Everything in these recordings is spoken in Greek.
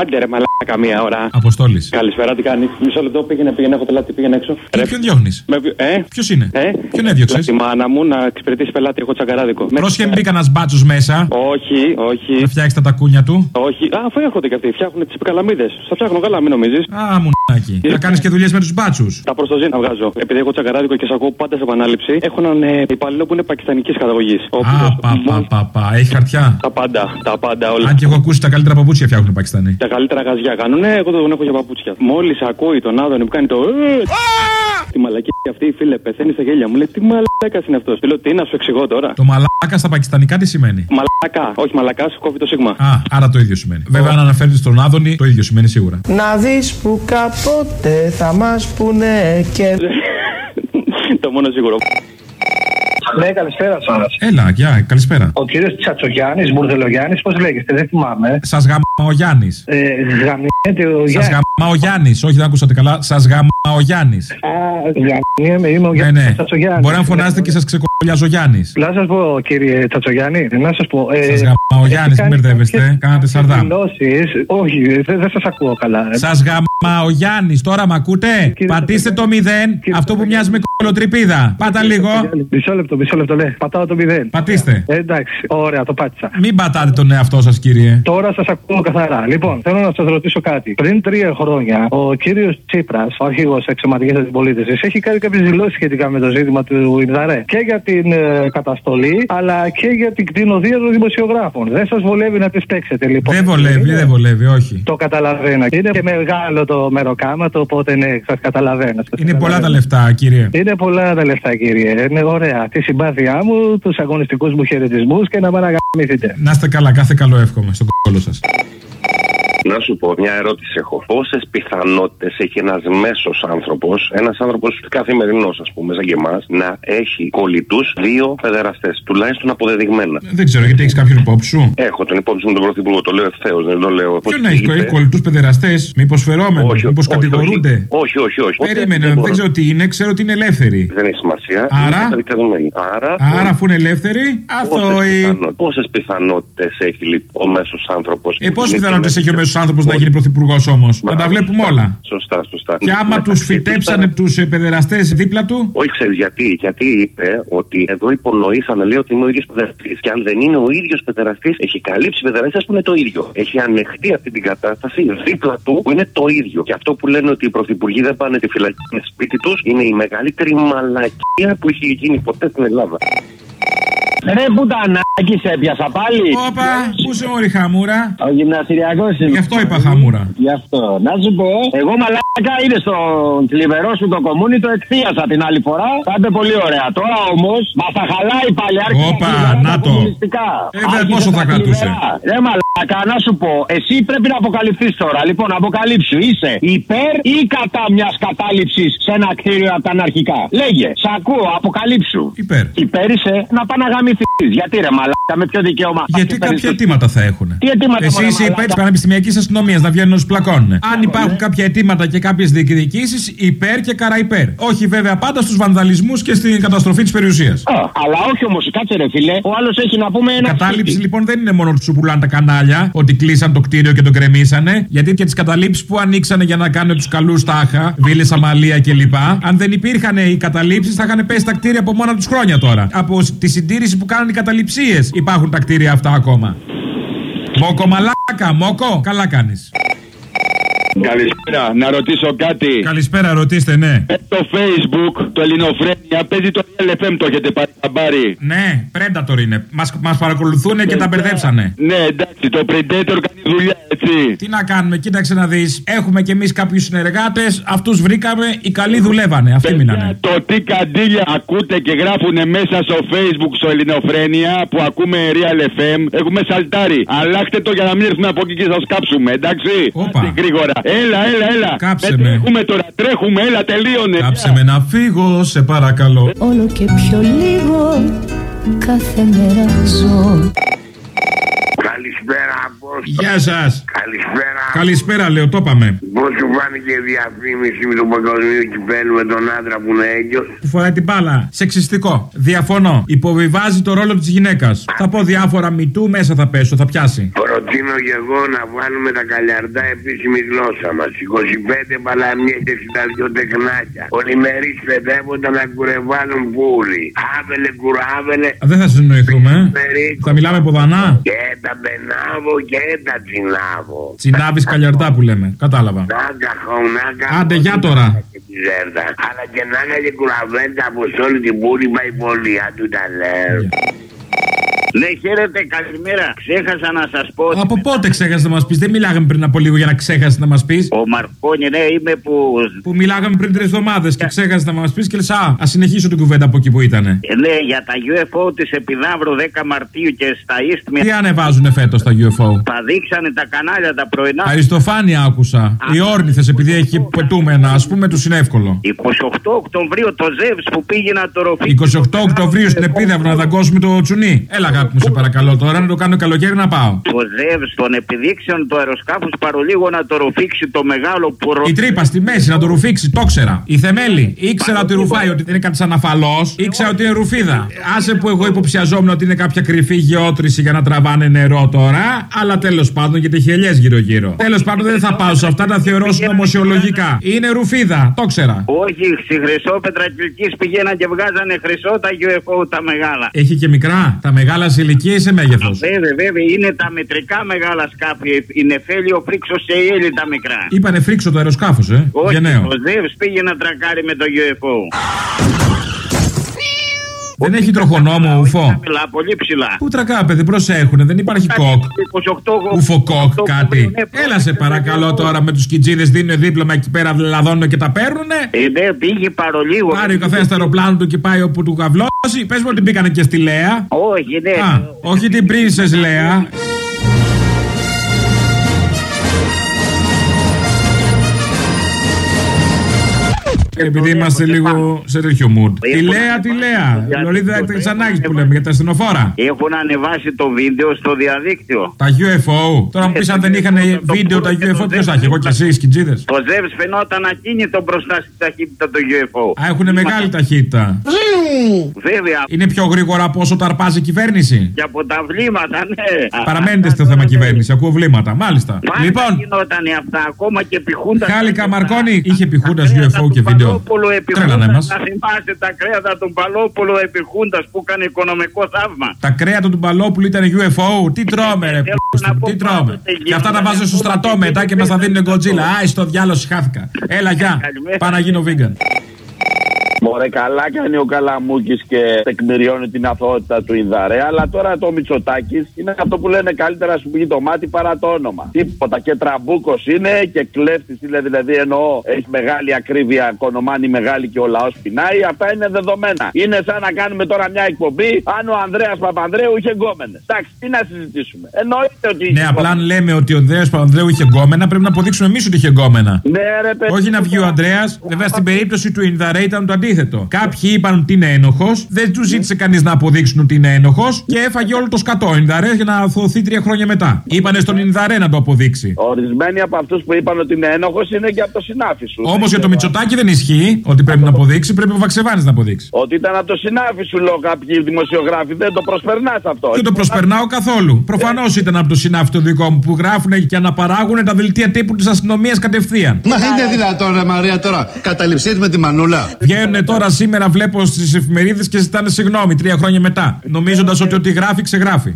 Άντε ρε μαλάκα μία ώρα. Αποστόλης. Καλησπέρα, τι κάνεις; Μισό λεπτό πήγαινε, πήγαινε, έχω τελάτη, πήγαινε έξω. Και ποιον διώχνεις; Με... Ε, Ποιος είναι; ε; Ποιον έδιωξες; Τη μάνα μου να εξυπηρετήσει πελάτη, έχω τσαγκαράδικο. Με- Πρόσχε μην μπει κανένα μπάτσο μέσα. Όχι, όχι. Να φτιάξει τα τακούνια του. Όχι, α, αφού έρχονται και αυτοί, φτιάχνουν τις καλαμίδες. Στα φτιάχνω καλά, μην νομίζεις. Α, μουνάκι. Θα κάνεις και δουλειές με τους μπάτσους. Τα προστοζή να βγάζω. Επειδή έχω τσαγκαράδικο και σα ακούω πάντα σε επανάληψη, έχω έναν ε, υπαλλήλο που είναι πακιστανικής καταγωγής. Α, πα, πα, πα, πα. Έχει χαρτιά; Τα πάντα, τα πάντα όλα. Αν και έχω ακούσει τα καλύτερα παπούτσια φτιάχνουν οι Πακιστανοί. Τα καλύτερα γαζιά κάνουνε, εγώ δεν έχω για παπούτσια. Μόλις ακούει τον Άδωνη που κάνει το. «Ε», Τη μαλακή αυτή, φίλε, πεθαίνει στα γέλια μου. Λέει τι μαλακά είναι αυτός. Λέω τι να σου εξηγώ τώρα. Το μαλάκα στα πακιστανικά τι σημαίνει; Μαλακά, όχι μαλακά, κόβει το σίγμα. Α, άρα το ίδιο σημαίνει. Βέβαια, αν αναφέρεται στον Άδωνη, το ίδιο σημαίνει σίγουρα. Να δεις που κάποτε θα μας πούνε και... το μόνο σίγουρο. Ναι, καλησπέρα σας. Έλα, γεια, καλησπέρα. Ο κύριος Τσατσογιάννης, Μπουρδελογιάννης, πώς λέγεστε, δεν θυμάμαι. Σας γαμά ο Γιάννης. Ε, γαμιέται ο Σας Γιάννης. Γαμά ο Γιάννης. Όχι, δεν ακούσατε καλά. Σας γαμά ο Γιάννης. Α, γαμιέμαι, είμαι ο Ναι, Γιάννης ναι. Τσατσογιάννη. Μπορεί να φωνάζετε και σας ξεκολλιάζει ο Γιάννης. Να σας πω, κύριε Τσατσογιάννη, να σας πω. Ε, Σας γαμά ο Γιάννης, μην μπερδεύεστε. Κάνατε σαρδάμ. δηλώσεις. Όχι, δεν, δεν σας ακούω καλά. Σας γαμά ο Γιάννης, τώρα με ακούτε; Πατήστε το 0, αυτό που μοιάζει με κολοτρυπίδα. Πάτα λίγο. Μισό λεπτό, μισό λεπτό, ναι. Πατάω το μηδέν. Πατήστε. Ε, εντάξει, ωραία, το πάτησα. Μην πατάτε τον εαυτό σας, κύριε. Τώρα σας ακούω καθαρά. Λοιπόν, θέλω να σας ρωτήσω κάτι. Πριν τρία χρόνια, ο κύριος Τσίπρας, ο αρχηγός εξωματικής αντιπολίτευσης, έχει κάνει κάποιες δηλώσεις σχετικά με το ζήτημα του Ινδαρέ. Και για την ε, καταστολή, αλλά και για την κτηνοδία των δημοσιογράφων. Δεν σας βολεύει να τι παίξετε, λοιπόν. Δεν βολεύει, δεν βολεύει, όχι. Το καταλαβαίνω. Είναι και μεγάλο το μεροκάματο, οπότε ναι, σας καταλαβαίνω. Σας Είναι πολλά τα καταλαβαίνω. λεφτά, κύριε. Είναι πολλά τα λεφτά, κύριε. Είναι ωραία. Τη συμπάθειά μου, τους αγωνιστικούς μου χαιρετισμούς και να με αναγαμίσετε. Να είστε καλά, κάθε καλό εύχομαι στον κόλλο σας. Να σου πω, μια ερώτηση έχω. Πόσες πιθανότητες έχει ένας μέσος άνθρωπος, ένας άνθρωπος καθημερινός, ας πούμε, σαν και εμάς, να έχει κολλητούς δύο παιδεραστέ, τουλάχιστον αποδεδειγμένα; Δεν ξέρω γιατί έχεις κάποιον υπόψη σου; Έχω τον υπόψη μου τον Πρωθυπουργό, το λέω ευθέως, δεν το λέω. Ποιον να έχει κολλητούς παιδεραστέ, μήπως φερόμενου, Όχι, μήπως όχι, κατηγορούνται; Όχι, όχι, όχι. Περίμενε, μπορώ. δεν ξέρω τι είναι, ξέρω ότι είναι ελεύθεροι. Δεν έχει σημασία. Άρα; Είναι καταδικασμένοι. Άρα, Άρα, αφού είναι ελεύθεροι, αθώοι. Πόσες πιθανότητες έχει λοιπόν ο μέσος άνθρωπος. Ε, πόσες πιθανότητες έχει ο μέσος άνθρωπος να γίνει πρωθυπουργός όμως. Να τα βλέπουμε όλα. Σωστά, σωστά. Και άμα τους Μεταξύ φυτέψανε τους παιδεραστέ δίπλα του; Όχι, ξέρεις γιατί. Γιατί είπε ότι εδώ υπονοήσανε, λέει ότι είναι ο ίδιος παιδεραστή. Και αν δεν είναι ο ίδιος παιδεραστή, έχει καλύψει παιδεραστέ που είναι το ίδιο. Έχει ανεχτεί αυτή την κατάσταση δίπλα του που είναι το ίδιο. Και αυτό που λένε ότι οι πρωθυπουργοί δεν πάνε τη φυλακή με σπίτι τους είναι η μεγαλύτερη μαλακία που έχει γίνει ποτέ στην Ελλάδα. Ρε πουτανάκι σε έπιασα πάλι. Όπα, πού σε μωρή χαμούρα; Ο γυμναστηριακός είμαι. Γι' αυτό είπα χαμούρα. Γι' αυτό. Να σου πω, εγώ μαλάκα είδε στον θλιβερό σου το κομμούνι, το εκθίασα την άλλη φορά. Θα είπε πολύ ωραία. Τώρα όμως μα τα χαλάει πάλι. άρχισε Όπα, τα θλιβερά να τα το. κομμουνιστικά. Ε, δε, Άρχισε πόσο τα θα κρατούσε; θλιβερά. Ρε μαλάκα, να σου πω, εσύ πρέπει να αποκαλυφθείς τώρα. Λοιπόν, αποκαλύψου. Είσαι υπέρ ή κατά μιας κατάληψης σε ένα κτίριο από τα αναρχικά. Λέγε, σ' ακούω, αποκαλύψου. Υπέρ. Υπέρ είσαι να πάει να everything Γιατί ρε μαλάκα, με ποιο δικαίωμα. Γιατί κάποια αιτήματα θα έχουν. Τι αιτήματα, Εσύ μωρέ, είσαι υπέρ μαλάκα; της πανεπιστημιακής αστυνομίας να βγαίνουν όσου πλακώνουν. Αν υπάρχουν κάποια αιτήματα και κάποιες διεκδικήσεις, υπέρ και καρά υπέρ. Όχι βέβαια πάντα στους βανδαλισμούς και στην καταστροφή της περιουσίας. Α, αλλά όχι όμως, κάτσε ρε φίλε. Ο άλλος έχει να πούμε ένα. Κατάληψη σπίτι. λοιπόν δεν είναι μόνο ότι σου πουλάνε τα κανάλια, ότι κλείσαν το κτίριο και το κρεμίσανε. Γιατί και τις καταλήψεις που ανοίξανε για να κάνουν τους καλούς τάχα, βίλες Αμαλία κλπ. Αν δεν υπήρχαν οι καταλήψεις, θα είχαν πέσει τα κτίρια από μόνα τους χρόνια τώρα. Από τη συντήρηση που κάνουν οι καταληψίες υπάρχουν τα κτίρια αυτά ακόμα. Μόκο μαλάκα, μόκο, καλά κάνεις. Καλησπέρα, να ρωτήσω κάτι. Καλησπέρα, ρωτήστε, ναι. Ε, Το Facebook, το Ελληνοφρένια, παίζει το LFM, το έχετε πάρει χαμπάρι. Ναι, Predator είναι. Μας μας παρακολουθούν και τα μπερδέψανε. Ναι, εντάξει, το Predator κάνει δουλειά, έτσι. Τι να κάνουμε, κοίταξε να δεις. Έχουμε κι εμείς κάποιους συνεργάτες. Αυτούς βρήκαμε, οι καλοί δουλεύανε. Αυτοί μείνανε. Το τι καντήλια ακούτε και γράφουν μέσα στο Facebook στο Ελληνοφρένια που ακούμε Real FM, έχουμε σαλτάρει. Αλλάχτε το για να μην έρθουμε από εκεί και σας κάψουμε, εντάξει. Όπα. Άντε, γρήγορα. Έλα, έλα, έλα. Κάψε Δεν με. Τρέχουμε τώρα, τρέχουμε, έλα, τελείωνε. Κάψε με να φύγω, σε παρακαλώ. Όλο και πιο λίγο κάθε μέρα ζω Καλησπέρα από Γεια σας. Καλησπέρα. Καλησπέρα, λέω, το είπαμε. Πώ σου φάνηκε η διαφήμιση με τον παγκοσμίο κυπέλου με τον άντρα που είναι έγκυος. Που φοράει την μπάλα. Σεξιστικό. Διαφωνώ. Υποβιβάζει το ρόλο της γυναίκας. Θα πω διάφορα μητού, μέσα θα πέσω, θα πιάσει. Προτείνω και εγώ να βάλουμε τα καλιαρτά επίσημη γλώσσα μας. 25 παλαμιέ και 62 τεχνάκια. Πολυμερείς παιδεύοντα να κουρεβάλουν πουλι. Άβελε κουράβελε. Α, Δεν θα συνοηθούμε, ε. Θα μιλάμε ποδανά. Και τα μπενάβο και τα τσινάβο. Τσινάβη καλιαρτά που λέμε. Κατάλαβα. Νάγκα χωνάγκα. Άντε, για τώρα. Και τη ζέρτα. Αλλά και νάγκα και κουραβέντα από σε όλη την πόλη πάει πολύ. Αν του τα λέω. Ναι, χαίρετε, καλημέρα. Ξέχασα να σας πω. Από πότε ξέχασες να μας πεις, Δεν μιλάγαμε πριν από λίγο για να ξέχασες να μας πεις. Ο Μαρκόνι, ναι, είμαι που. Που μιλάγαμε πριν τρεις εβδομάδες και ξέχασες να μας πεις και λες, Α, ας συνεχίσω την κουβέντα από εκεί που ήταν. Ε, Ναι, για τα UFO της Επιδαύρου 10 Μαρτίου και στα Ίστμια. Τι ανεβάζουνε φέτος τα UFO. Τα δείξανε τα κανάλια τα πρωινά. Αριστοφάνεια άκουσα. Οι όρνηθες, επειδή έχει πετούμενα, ας πούμε, τους είναι εύκολο. 28 Οκτωβρίου το Ζεύς που πήγε να το ροφεί. 28 Οκτωβρίου στην Επίδαυρο να δαγκώσουμε το τσουνί. Έλα, αγάπη μου, σε παρακαλώ τώρα να το κάνω καλοκαίρι να πάω. Το Ζεύς των επιδείξεων του αεροσκάφους παρολίγο να το ροφήξει το μεγάλο που ρο... Η τρύπα στη μέση να το ρουφήξει, το ξέρα. Η θεμέλη, ήξερα ότι ρουφάει, ότι δεν είναι κάτι σαν αφαλός. Ήξερα ότι είναι ρουφίδα. Άσε που εγώ υποψιαζόμουν ότι είναι κάποια κρυφή γεώτρηση για να τραβάνε νερό τώρα. Αλλά τέλος πάντων γιατί έχει ελιές γύρω-γύρω. Τέλος πάντων δεν θα πάω σε αυτά να θεωρώ συνωμοσιολογικά. Είναι ρουφίδα, το ξέρα. Όχι, στη Χρυσόπετρα Κυλκής πηγαίναν και βγάζανε χρυσό τα UFO τα μεγάλα. Έχει και μικρά. Τα μεγάλα σε ηλικία ή σε μέγεθος. Βέβαια, βέβαια, είναι τα μετρικά μεγάλα σκάφη. Η Νεφέλιο φρίξος σε ήλι τα μικρά. Είπανε φρίξο το αεροσκάφος, ε. Όχι, Γενναίο. ο Ζεύς πήγε να τρακάρει με το UFO. Δεν έχει τροχονόμο ουφό. Ψηλά, πολύ ψηλά. Πού τρακά, παιδί, προσέχουνε, δεν υπάρχει κοκ. 28 Ουφοκοκ, 28 κάτι. ναι, Έλα σε παρακαλώ τώρα με τους κιτζίδε, δίνουν δίπλωμα εκεί πέρα, λαδώνουν και τα παίρνουνε. Ε, ναι, πήγε παρολίγο. Πάρει ο καθένα το αεροπλάνο του και πάει όπου του καβλώσει. Πες μου ότι μπήκανε και στη Λέα. Όχι, ναι. Α, όχι την Princess Λέα. Επειδή είμαστε λίγο σε τέτοιο mood. Τη Λέα, τη Λέα. Λωρίδα Ξανάκη που λέμε για τα ασθενοφόρα. Έχουν ανεβάσει το βίντεο στο διαδίκτυο. Τα UFO. Τώρα μου πεις αν δεν είχαν βίντεο τα UFO, ποιος θα έχει, εγώ και εσύ, σκιτζίδε. Το Ζεύς φαινόταν ακίνητο μπροστά στη ταχύτητα του UFO. Α, έχουν μεγάλη ταχύτητα. Βέβαια, Είναι πιο γρήγορα από όσο τα αρπάζει η κυβέρνηση. και από τα βλήματα, ναι. Παραμένετε στο θέμα κυβέρνηση, ακούω βλήματα. Μάλιστα. Πάντα Λοιπόν, γινόταν αυτά, ακόμα και πιχούντα. Χάλικα Μαρκόνη είχε πιχούντα UFO και βίντεο. Τρέλανε μας. Να θυμάστε τα κρέατα του Παλόπουλου επιχούντας που έκανε οικονομικό θαύμα. Τα κρέατα του Μπαλόπουλου ήταν UFO. Τι τρώμε, ρε πούστη, τι τρώμε. Και αυτά τα βάζω στο στρατό μετά και μας τα δίνουν γκοτζίλα. Άι, στο διάλογο χάθηκα. Έλα, γεια. Πάω να γίνω vegan. Μωρέ, καλά κάνει ο Καλαμούκης και τεκμηριώνει την αθωότητα του Ινδαρέ. Αλλά τώρα το Μητσοτάκης είναι αυτό που λένε καλύτερα να σου πει το μάτι παρά το όνομα. Τίποτα. Και τραμπούκος είναι και κλέφτης είναι. Δηλαδή εννοώ έχει μεγάλη ακρίβεια, κονομάνει μεγάλη και ο λαός πεινάει. Αυτά είναι δεδομένα. Είναι σαν να κάνουμε τώρα μια εκπομπή αν ο Ανδρέας Παπανδρέου είχε γκόμενες. Εντάξει, τι να συζητήσουμε. Εννοείται ότι. Ναι, απλά αν λέμε ότι ο Ανδρέας Παπανδρέου είχε γκόμενα, πρέπει να αποδείξουμε εμείς ότι είχε γκόμενα. Ναι, ρε, παιδί. Όχι να βγει ο Ανδρέας. Βέβαια στην περίπτωση του Ινδαρέ ήταν το αντίθετο. Κάποιοι είπαν ότι είναι ένοχος, δεν τους ζήτησε κανείς να αποδείξουν ότι είναι ένοχος και έφαγε όλο το σκατό ο Ινδαρέ για να αθωωθεί τρία χρόνια μετά. Είπανε στον Ινδαρέ να το αποδείξει. Ορισμένοι από αυτούς που είπαν ότι είναι ένοχος είναι και από το συνάφι σου. Όμως για το Μητσοτάκι δεν ισχύει ότι πρέπει να αποδείξει, πρέπει ο Βαξεβάνης να αποδείξει. Ότι ήταν από το συνάφι σου, λέω κάποιοι δημοσιογράφοι. Δεν το προσπερνάς αυτό. Δεν το προσπερνάω καθόλου. Προφανώς ήταν από το συνάφι το δικό μου που γράφουν και αναπαράγουν τα δελτία τύπου της αστυνομίας κατευθείαν. Μα είναι δυνατόν, ρε Μαρία, τώρα καταληψείτε με τη μανούλα. Βγαίνουν τώρα σήμερα, βλέπω στις εφημερίδες και ζητάνε συγγνώμη τρία χρόνια μετά. Νομίζοντας ότι ό,τι γράφει, ξεγράφει.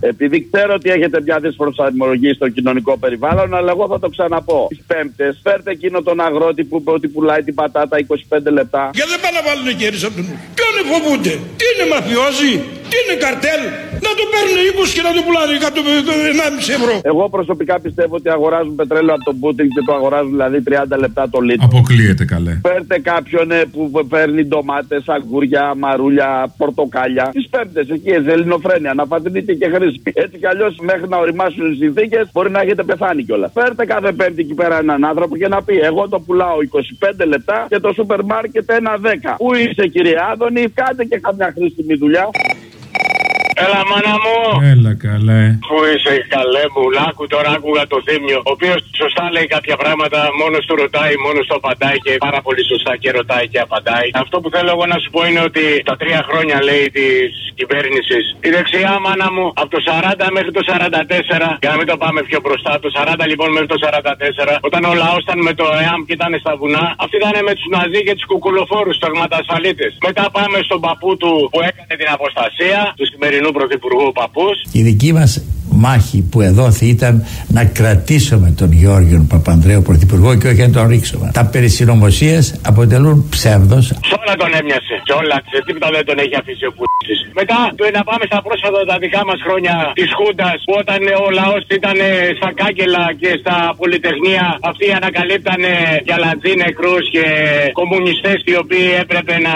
Επειδή ξέρω ότι έχετε μια δύσκολη προσαρμογή στο κοινωνικό περιβάλλον, αλλά εγώ θα το ξαναπώ. Τις Πέμπτες, φέρτε εκείνο τον αγρότη που, ότι πουλάει την πατάτα 25 λεπτά. Γιατί δεν πάνε να βάλουν κέρδη από τον νου. Ποιον φοβούνται. Τι είναι μαφιόζοι, τι είναι καρτέλ; Να το παίρνουν 20 και να το πουλάνε 1,5 ευρώ. Εγώ προσωπικά πιστεύω ότι αγοράζουν πετρέλαιο από τον Πούτιν και το αγοράζουν δηλαδή 30 λεπτά το λίτρο. Αποκλείεται καλέ. Φέρτε κάποιον ε, που παίρνει ντομάτες, αγκούρια, μαρούλια, πορτοκάλια. Τις πέμπτε εκεί, ελληνοφρένεια, να πατρινείτε και χρήσιμη. Έτσι κι αλλιώς μέχρι να οριμάσουν οι συνθήκες μπορεί να έχετε πεθάνει κιόλας. Φέρτε κάθε πέμπτη εκεί πέρα έναν άνθρωπο και να πει: Εγώ το πουλάω 25 λεπτά και το σούπερ μάρκετ ένα 10. Πού είσαι κύριε Άδωνη, κάντε και καμιά χρήσιμη δουλειά. Έλα, μάνα μου. Έλα καλέ. Πού είσαι, καλέ μου, λάκου τώρα άκουγα το θύμιο. Ο οποίος σωστά λέει κάποια πράγματα, μόνος του ρωτάει, μόνος του απαντάει και πάρα πολύ σωστά και ρωτάει και απαντάει. Αυτό που θέλω εγώ να σου πω είναι ότι τα τρία χρόνια λέει της κυβέρνησης, η δεξιά μάνα μου από το 40 μέχρι το 44, για να μην το πάμε πιο μπροστά, το 40 λοιπόν μέχρι το 44, όταν ο λαός ήταν με το ΕΑΜ και ήταν στα βουνά, αυτοί ήταν με τους Ναζί και τους κουκουλοφόρους, του αγματασφαλίτε. Μετά πάμε στον παππού του που έκανε την αποστασία, τους σημερινούς πρωθυπουργού παππούς. Η δική μας μάχη που εδόθη ήταν να κρατήσουμε τον Γιώργιο Παπανδρέου Πρωθυπουργό και όχι να τον ρίξουμε. Τα περί συνωμοσίας αποτελούν ψεύδος. Σ' όλα τον έμοιασε. Σε όλα, σε τίποτα δεν τον έχει αφήσει ο Πούτση. Μετά το να πάμε στα πρόσφατα τα δικά μας χρόνια της Χούντας που όταν ο λαός ήταν στα κάγκελα και στα πολυτεχνία αυτοί ανακαλύπτανε για λατζί νεκρούς και κομμουνιστές οι οποίοι έπρεπε να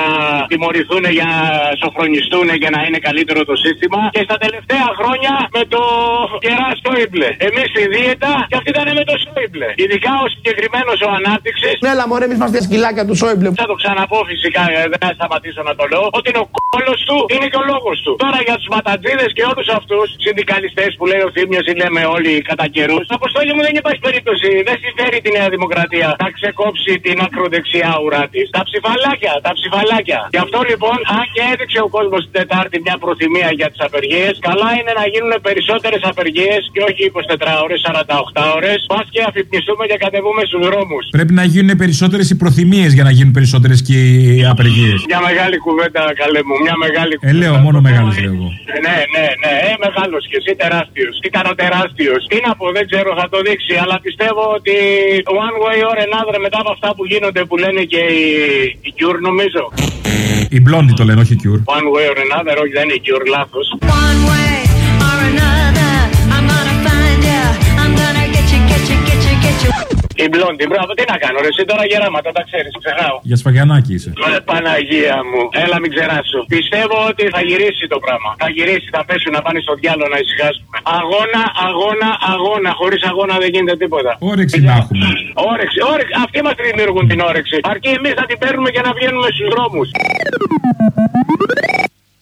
τιμωρηθούν για να σοφρονιστούν και να είναι καλύτερο το σύστημα. Και στα τελευταία χρόνια με το κερά Σόιμπλε. Εμείς στη δίαιτα και αυτοί ήταν με το Σόιμπλε. Ειδικά ο συγκεκριμένος ο ανάπτυξης. Έλα, μωρέ, εμείς είμαστε σκυλάκια του Σόιμπλε. Θα το ξαναπώ φυσικά, ε, δεν θα σταματήσω να το λέω. Ότι είναι ο κόλος του, είναι και ο λόγος του. Τώρα για τους ματατζίδες και όλους αυτούς συνδικαλιστές που λέει ο Θήμιος ή λέμε όλοι κατά καιρούς. Αποστόλη μου δεν υπάρχει περίπτωση. Δεν συμφέρει τη Νέα Δημοκρατία να ξεκόψει την ακροδεξιά ουρά της. Τα ψηφαλάκια, τα ψηφαλάκια. Γι' αυτό λοιπόν, αν και έδειξε ο κόσμος την Τετάρτη μια προθυμία για τις απεργίες, καλά είναι να γίνουν περισσότερες απεργίες και όχι 24 ώρε, 48 ώρες. Πας και αφυπνιστούμε και κατεβούμε στους δρόμους. Πρέπει να γίνουν περισσότερες οι προθυμίες για να γίνουν περισσότερες και οι απεργίες. Μια μεγάλη κουβέντα, καλέ μου. Μια μεγάλη Ε, λέω, μόνο μεγάλο λέω εγώ. Ναι, ναι, ναι. Ε, μεγάλος και εσύ τεράστιος. Ήταν ο τεράστιος. Τι να πω, δεν ξέρω, θα το δείξει. Αλλά πιστεύω ότι one way or another μετά από αυτά που γίνονται που λένε και οι, οι Cure, νομίζω. Οι μπλόντι το λένε, όχι cure. One way or another, όχι δεν είναι Cure, λάθος. One way or another, you. Η μπλόντι, μπράβο, τι να κάνω, ρε, εσύ τώρα γεράματα, τα ξέρεις, ξεχάω. Για σφαγιανάκι είσαι. Ε, Παναγία μου, έλα μην ξεράσω. Πιστεύω ότι θα γυρίσει το πράγμα. Θα γυρίσει, θα πέσουν να πάνε στο διάλογο να ησυχάσουμε. Αγώνα, αγώνα, αγώνα. Χωρίς αγώνα δεν γίνεται τίποτα. Όρεξη να έχουμε. Όρεξη, όρεξη. Αυτοί μας δημιουργούν την όρεξη. Αρκεί εμείς να την παίρνουμε και να βγαίνουμε στους δρόμους.